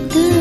ku